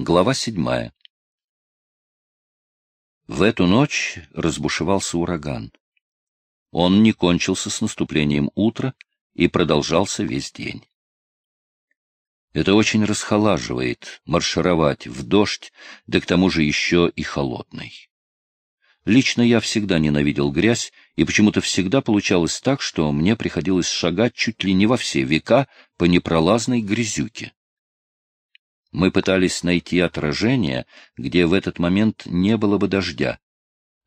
Глава седьмая. В эту ночь разбушевался ураган. Он не кончился с наступлением утра и продолжался весь день. Это очень расхолаживает маршировать в дождь, да к тому же еще и холодный. Лично я всегда ненавидел грязь, и почему-то всегда получалось так, что мне приходилось шагать чуть ли не во все века по непролазной грязюке. Мы пытались найти отражение, где в этот момент не было бы дождя.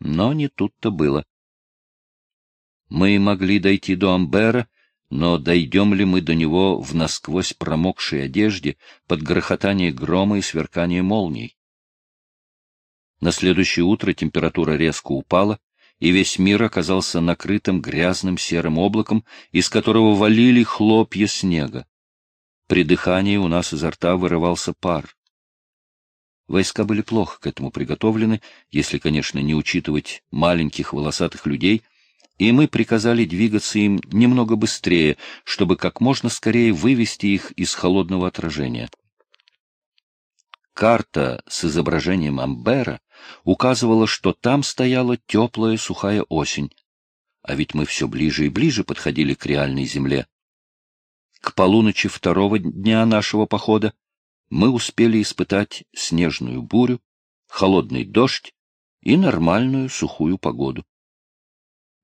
Но не тут-то было. Мы могли дойти до Амбера, но дойдем ли мы до него в насквозь промокшей одежде под грохотание грома и сверкание молний? На следующее утро температура резко упала, и весь мир оказался накрытым грязным серым облаком, из которого валили хлопья снега. При дыхании у нас изо рта вырывался пар. Войска были плохо к этому приготовлены, если, конечно, не учитывать маленьких волосатых людей, и мы приказали двигаться им немного быстрее, чтобы как можно скорее вывести их из холодного отражения. Карта с изображением Амбера указывала, что там стояла теплая сухая осень, а ведь мы все ближе и ближе подходили к реальной земле. К полуночи второго дня нашего похода мы успели испытать снежную бурю, холодный дождь и нормальную сухую погоду.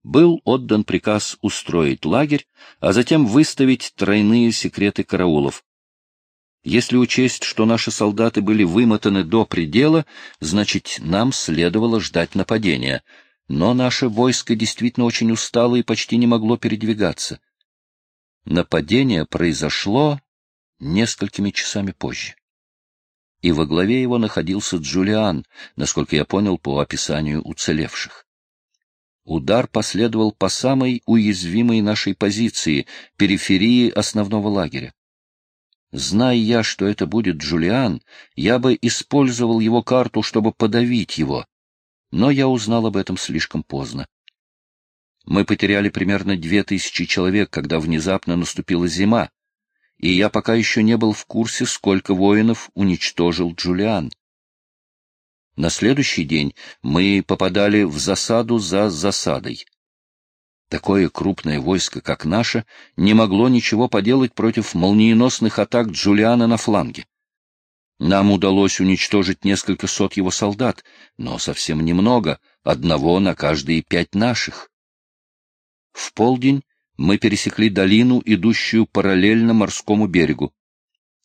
Был отдан приказ устроить лагерь, а затем выставить тройные секреты караулов. Если учесть, что наши солдаты были вымотаны до предела, значит, нам следовало ждать нападения. Но наше войско действительно очень устало и почти не могло передвигаться. Нападение произошло несколькими часами позже. И во главе его находился Джулиан, насколько я понял по описанию уцелевших. Удар последовал по самой уязвимой нашей позиции, периферии основного лагеря. Зная я, что это будет Джулиан, я бы использовал его карту, чтобы подавить его. Но я узнал об этом слишком поздно. Мы потеряли примерно две тысячи человек, когда внезапно наступила зима, и я пока еще не был в курсе, сколько воинов уничтожил Джулиан. На следующий день мы попадали в засаду за засадой. Такое крупное войско, как наше, не могло ничего поделать против молниеносных атак Джулиана на фланге. Нам удалось уничтожить несколько сот его солдат, но совсем немного, одного на каждые пять наших. В полдень мы пересекли долину, идущую параллельно морскому берегу.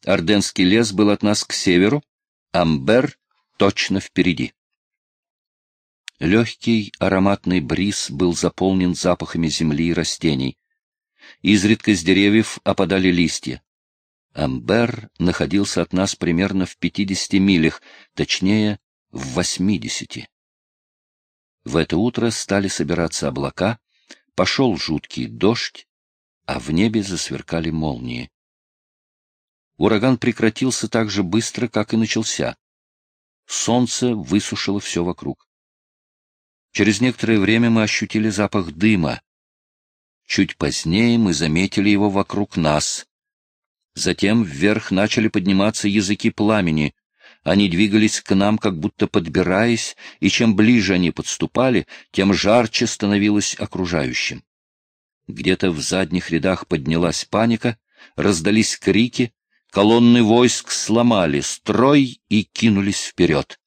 Орденский лес был от нас к северу, Амбер точно впереди. Легкий ароматный бриз был заполнен запахами земли и растений. Изредка с деревьев опадали листья. Амбер находился от нас примерно в пятидесяти милях, точнее, в восьмидесяти. В это утро стали собираться облака, Пошел жуткий дождь, а в небе засверкали молнии. Ураган прекратился так же быстро, как и начался. Солнце высушило все вокруг. Через некоторое время мы ощутили запах дыма. Чуть позднее мы заметили его вокруг нас. Затем вверх начали подниматься языки пламени. Они двигались к нам, как будто подбираясь, и чем ближе они подступали, тем жарче становилось окружающим. Где-то в задних рядах поднялась паника, раздались крики, колонны войск сломали строй и кинулись вперед.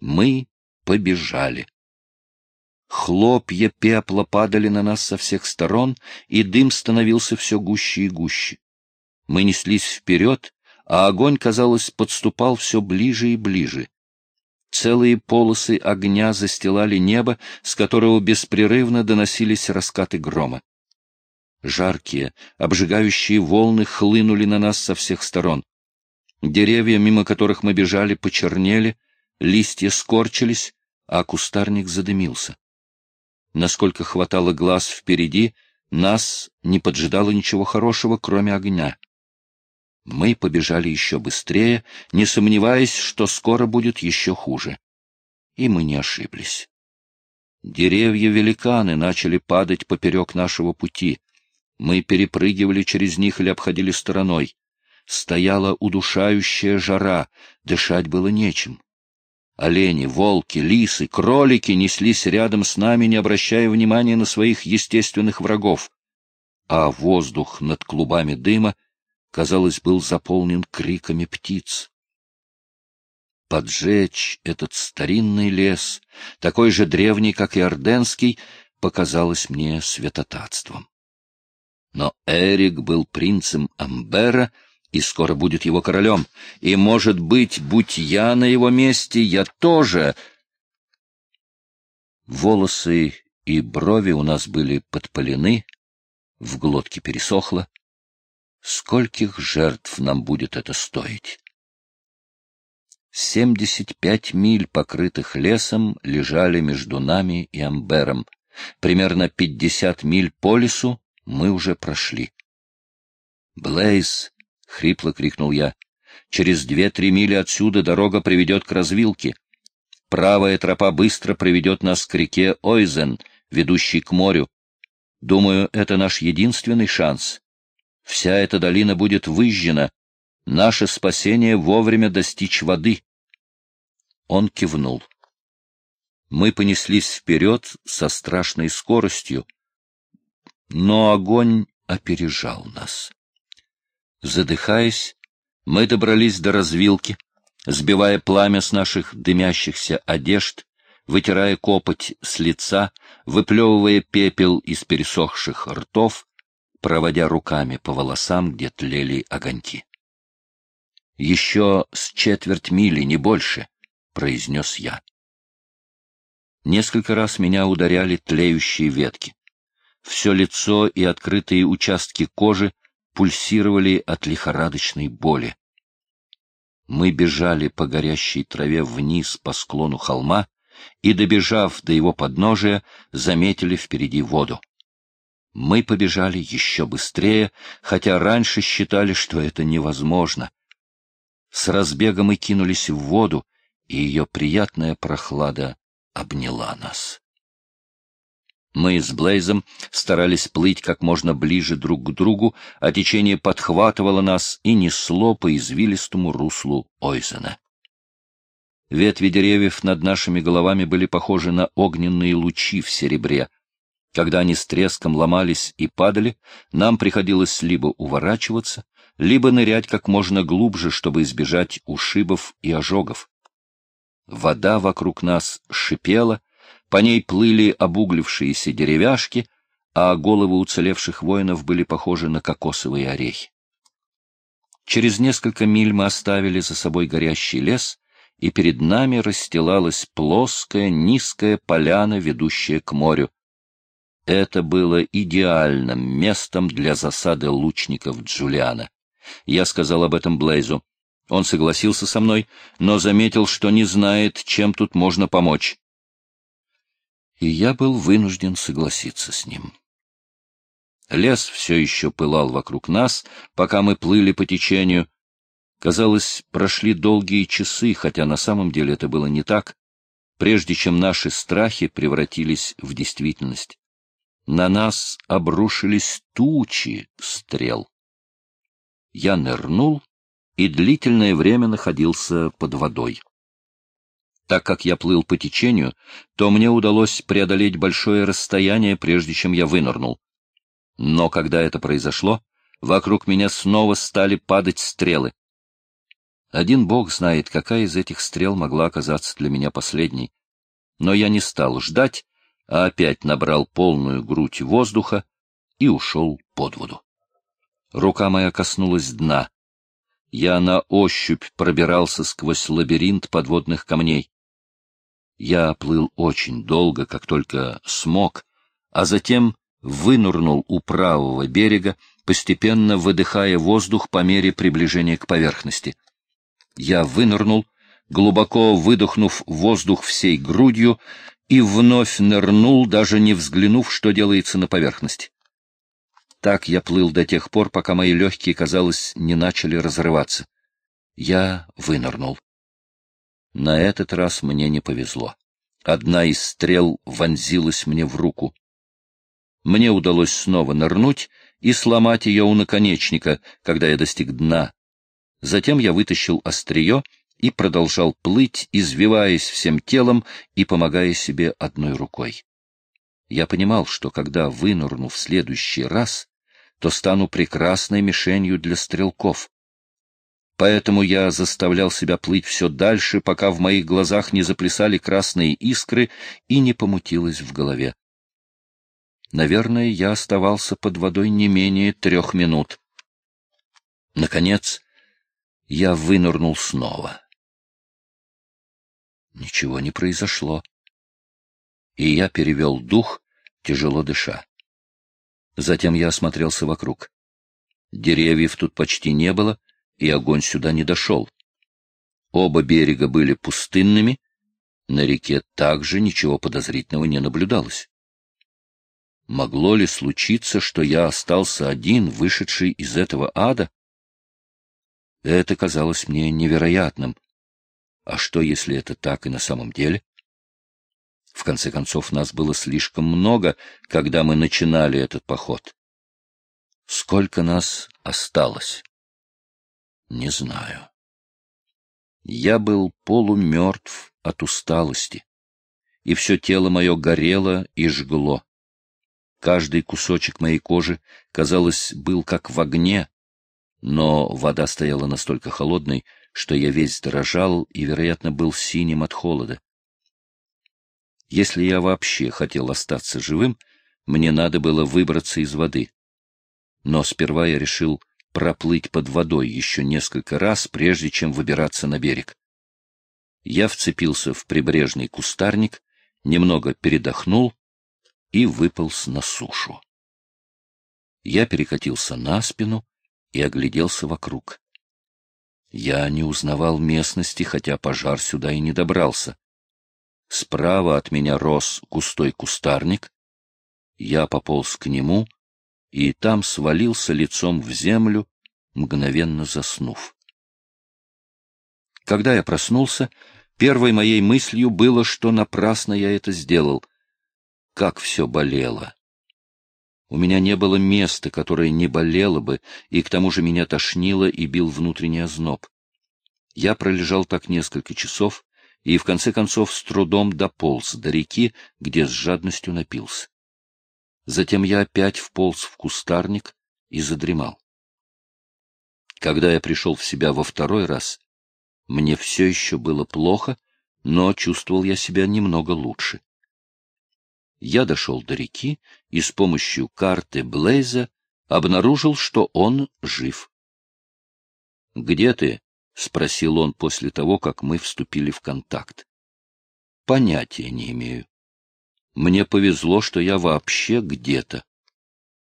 Мы побежали. Хлопья пепла падали на нас со всех сторон, и дым становился все гуще и гуще. Мы неслись вперед, а огонь, казалось, подступал все ближе и ближе. Целые полосы огня застилали небо, с которого беспрерывно доносились раскаты грома. Жаркие, обжигающие волны хлынули на нас со всех сторон. Деревья, мимо которых мы бежали, почернели, листья скорчились, а кустарник задымился. Насколько хватало глаз впереди, нас не поджидало ничего хорошего, кроме огня. Мы побежали еще быстрее, не сомневаясь, что скоро будет еще хуже. И мы не ошиблись. Деревья-великаны начали падать поперек нашего пути. Мы перепрыгивали через них или обходили стороной. стояла удушающая жара, дышать было нечем. Олени, волки, лисы, кролики неслись рядом с нами, не обращая внимания на своих естественных врагов. А воздух над клубами дыма, казалось, был заполнен криками птиц. Поджечь этот старинный лес, такой же древний, как и Орденский, показалось мне святотатством. Но Эрик был принцем Амбера — и скоро будет его королем. И, может быть, будь я на его месте, я тоже... Волосы и брови у нас были подпалены, в глотке пересохло. Скольких жертв нам будет это стоить? Семьдесят пять миль, покрытых лесом, лежали между нами и Амбером. Примерно пятьдесят миль по лесу мы уже прошли. Блейз — хрипло крикнул я. «Через две-три мили отсюда дорога приведет к развилке. Правая тропа быстро приведет нас к реке Ойзен, ведущей к морю. Думаю, это наш единственный шанс. Вся эта долина будет выжжена. Наше спасение вовремя достичь воды». Он кивнул. Мы понеслись вперед со страшной скоростью, но огонь опережал нас. Задыхаясь, мы добрались до развилки, сбивая пламя с наших дымящихся одежд, вытирая копоть с лица, выплевывая пепел из пересохших ртов, проводя руками по волосам, где тлели огоньки. «Еще с четверть мили, не больше», — произнес я. Несколько раз меня ударяли тлеющие ветки. Все лицо и открытые участки кожи пульсировали от лихорадочной боли. Мы бежали по горящей траве вниз по склону холма и, добежав до его подножия, заметили впереди воду. Мы побежали еще быстрее, хотя раньше считали, что это невозможно. С разбега мы кинулись в воду, и ее приятная прохлада обняла нас. Мы с Блейзом старались плыть как можно ближе друг к другу, а течение подхватывало нас и несло по извилистому руслу Ойзена. Ветви деревьев над нашими головами были похожи на огненные лучи в серебре. Когда они с треском ломались и падали, нам приходилось либо уворачиваться, либо нырять как можно глубже, чтобы избежать ушибов и ожогов. Вода вокруг нас шипела, по ней плыли обуглившиеся деревяшки, а головы уцелевших воинов были похожи на кокосовые орехи. Через несколько миль мы оставили за собой горящий лес, и перед нами расстилалась плоская, низкая поляна, ведущая к морю. Это было идеальным местом для засады лучников Джулиана. Я сказал об этом Блейзу. Он согласился со мной, но заметил, что не знает, чем тут можно помочь и я был вынужден согласиться с ним. Лес все еще пылал вокруг нас, пока мы плыли по течению. Казалось, прошли долгие часы, хотя на самом деле это было не так, прежде чем наши страхи превратились в действительность. На нас обрушились тучи стрел. Я нырнул и длительное время находился под водой. Так как я плыл по течению, то мне удалось преодолеть большое расстояние, прежде чем я вынырнул. Но когда это произошло, вокруг меня снова стали падать стрелы. Один бог знает, какая из этих стрел могла оказаться для меня последней. Но я не стал ждать, а опять набрал полную грудь воздуха и ушел под воду. Рука моя коснулась дна. Я на ощупь пробирался сквозь лабиринт подводных камней. Я плыл очень долго, как только смог, а затем вынурнул у правого берега, постепенно выдыхая воздух по мере приближения к поверхности. Я вынырнул, глубоко выдохнув воздух всей грудью, и вновь нырнул, даже не взглянув, что делается на поверхности. Так я плыл до тех пор, пока мои легкие, казалось, не начали разрываться. Я вынырнул. На этот раз мне не повезло. Одна из стрел вонзилась мне в руку. Мне удалось снова нырнуть и сломать ее у наконечника, когда я достиг дна. Затем я вытащил острие и продолжал плыть, извиваясь всем телом и помогая себе одной рукой. Я понимал, что когда вынырну в следующий раз, то стану прекрасной мишенью для стрелков. Поэтому я заставлял себя плыть все дальше, пока в моих глазах не заплясали красные искры и не помутилось в голове. Наверное, я оставался под водой не менее трех минут. Наконец, я вынырнул снова. Ничего не произошло. И я перевел дух, тяжело дыша. Затем я осмотрелся вокруг. Деревьев тут почти не было, и огонь сюда не дошел. Оба берега были пустынными, на реке также ничего подозрительного не наблюдалось. Могло ли случиться, что я остался один, вышедший из этого ада? Это казалось мне невероятным. А что, если это так и на самом деле? В конце концов, нас было слишком много, когда мы начинали этот поход. Сколько нас осталось? Не знаю. Я был полумертв от усталости, и все тело мое горело и жгло. Каждый кусочек моей кожи, казалось, был как в огне, но вода стояла настолько холодной, что я весь дрожал и, вероятно, был синим от холода. Если я вообще хотел остаться живым, мне надо было выбраться из воды. Но сперва я решил проплыть под водой еще несколько раз, прежде чем выбираться на берег. Я вцепился в прибрежный кустарник, немного передохнул и выполз на сушу. Я перекатился на спину и огляделся вокруг. Я не узнавал местности, хотя пожар сюда и не добрался. Справа от меня рос густой кустарник. Я пополз к нему и там свалился лицом в землю, мгновенно заснув. Когда я проснулся, первой моей мыслью было, что напрасно я это сделал — как все болело. У меня не было места, которое не болело бы, и к тому же меня тошнило и бил внутренний озноб. Я пролежал так несколько часов и, в конце концов, с трудом дополз до реки, где с жадностью напился. Затем я опять вполз в кустарник и задремал. Когда я пришел в себя во второй раз, мне все еще было плохо, но чувствовал я себя немного лучше я дошел до реки и с помощью карты Блейза обнаружил, что он жив. — Где ты? — спросил он после того, как мы вступили в контакт. — Понятия не имею. Мне повезло, что я вообще где-то.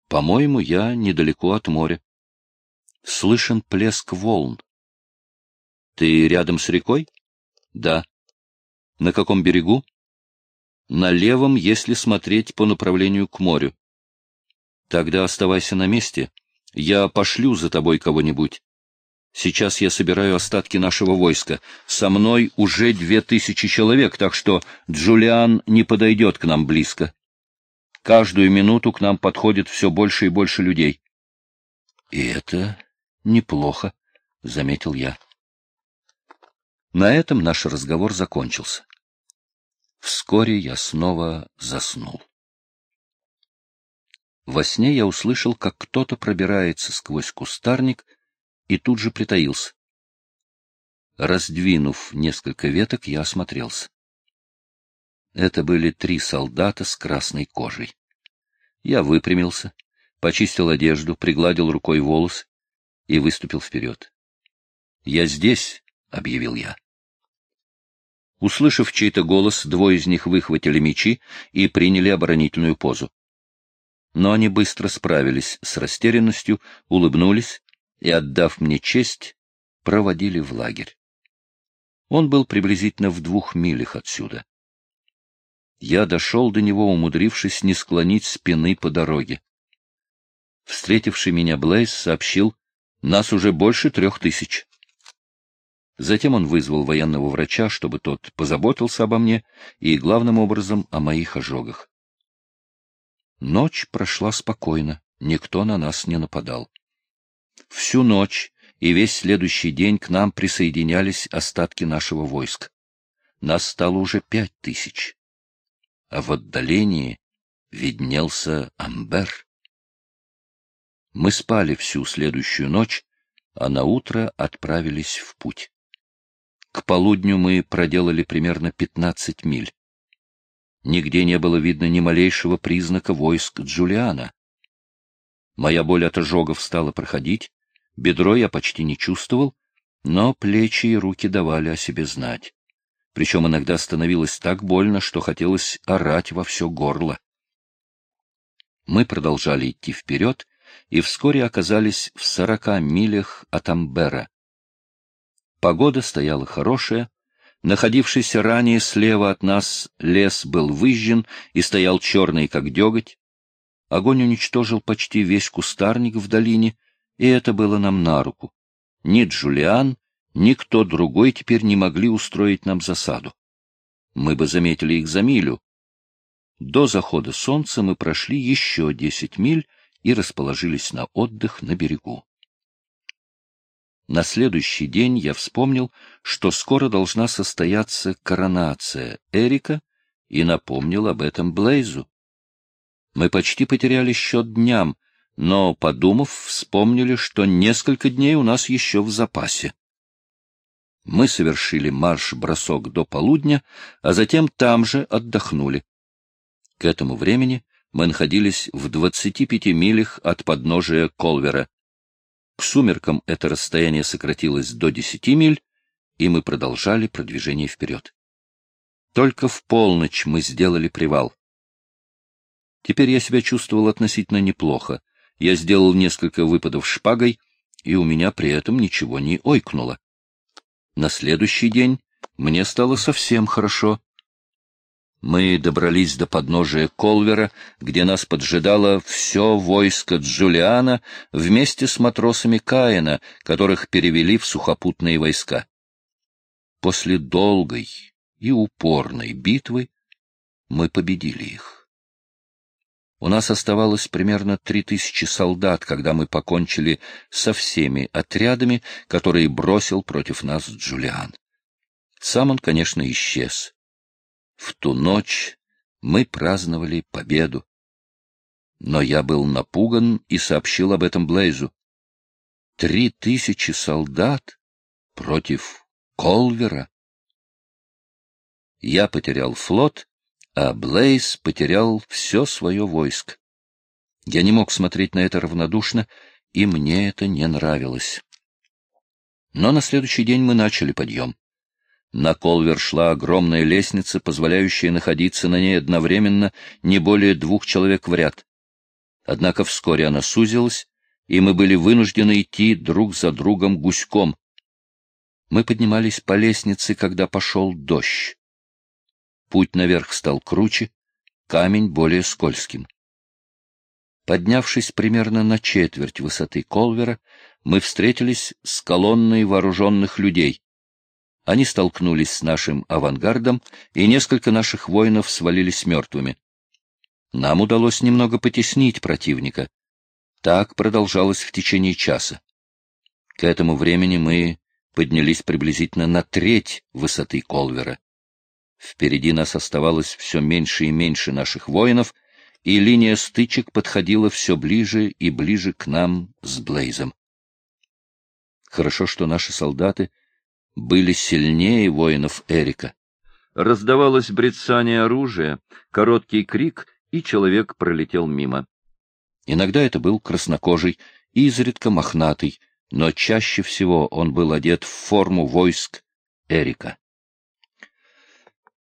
По-моему, я недалеко от моря. Слышен плеск волн. — Ты рядом с рекой? — Да. — На каком берегу? На левом, если смотреть по направлению к морю. Тогда оставайся на месте. Я пошлю за тобой кого-нибудь. Сейчас я собираю остатки нашего войска. Со мной уже две тысячи человек, так что Джулиан не подойдет к нам близко. Каждую минуту к нам подходит все больше и больше людей. — И это неплохо, — заметил я. На этом наш разговор закончился. Вскоре я снова заснул. Во сне я услышал, как кто-то пробирается сквозь кустарник и тут же притаился. Раздвинув несколько веток, я осмотрелся. Это были три солдата с красной кожей. Я выпрямился, почистил одежду, пригладил рукой волосы и выступил вперед. — Я здесь, — объявил я. Услышав чей-то голос, двое из них выхватили мечи и приняли оборонительную позу. Но они быстро справились с растерянностью, улыбнулись и, отдав мне честь, проводили в лагерь. Он был приблизительно в двух милях отсюда. Я дошел до него, умудрившись не склонить спины по дороге. Встретивший меня Блейз сообщил, нас уже больше трех тысяч. Затем он вызвал военного врача, чтобы тот позаботился обо мне и, главным образом, о моих ожогах. Ночь прошла спокойно, никто на нас не нападал. Всю ночь и весь следующий день к нам присоединялись остатки нашего войска. Нас стало уже пять тысяч. А в отдалении виднелся Амбер. Мы спали всю следующую ночь, а на утро отправились в путь. К полудню мы проделали примерно пятнадцать миль. Нигде не было видно ни малейшего признака войск Джулиана. Моя боль от ожогов стала проходить, бедро я почти не чувствовал, но плечи и руки давали о себе знать. Причем иногда становилось так больно, что хотелось орать во все горло. Мы продолжали идти вперед и вскоре оказались в сорока милях от Амбера. Погода стояла хорошая, находившийся ранее слева от нас лес был выжжен и стоял черный, как деготь. Огонь уничтожил почти весь кустарник в долине, и это было нам на руку. Ни Джулиан, ни кто другой теперь не могли устроить нам засаду. Мы бы заметили их за милю. До захода солнца мы прошли еще десять миль и расположились на отдых на берегу. На следующий день я вспомнил, что скоро должна состояться коронация Эрика, и напомнил об этом Блейзу. Мы почти потеряли счет дням, но, подумав, вспомнили, что несколько дней у нас еще в запасе. Мы совершили марш-бросок до полудня, а затем там же отдохнули. К этому времени мы находились в 25 милях от подножия Колвера. К сумеркам это расстояние сократилось до 10 миль, и мы продолжали продвижение вперед. Только в полночь мы сделали привал. Теперь я себя чувствовал относительно неплохо. Я сделал несколько выпадов шпагой, и у меня при этом ничего не ойкнуло. На следующий день мне стало совсем хорошо. Мы добрались до подножия Колвера, где нас поджидало все войско Джулиана вместе с матросами Каина, которых перевели в сухопутные войска. После долгой и упорной битвы мы победили их. У нас оставалось примерно три тысячи солдат, когда мы покончили со всеми отрядами, которые бросил против нас Джулиан. Сам он, конечно, исчез. В ту ночь мы праздновали победу. Но я был напуган и сообщил об этом Блейзу. Три тысячи солдат против Колвера. Я потерял флот, а Блейз потерял все свое войско. Я не мог смотреть на это равнодушно, и мне это не нравилось. Но на следующий день мы начали подъем. На Колвер шла огромная лестница, позволяющая находиться на ней одновременно не более двух человек в ряд. Однако вскоре она сузилась, и мы были вынуждены идти друг за другом гуськом. Мы поднимались по лестнице, когда пошел дождь. Путь наверх стал круче, камень более скользким. Поднявшись примерно на четверть высоты Колвера, мы встретились с колонной вооруженных людей. Они столкнулись с нашим авангардом, и несколько наших воинов свалились мертвыми. Нам удалось немного потеснить противника. Так продолжалось в течение часа. К этому времени мы поднялись приблизительно на треть высоты Колвера. Впереди нас оставалось все меньше и меньше наших воинов, и линия стычек подходила все ближе и ближе к нам с Блейзом. Хорошо, что наши солдаты — были сильнее воинов Эрика. Раздавалось брецание оружия, короткий крик, и человек пролетел мимо. Иногда это был краснокожий, изредка мохнатый, но чаще всего он был одет в форму войск Эрика.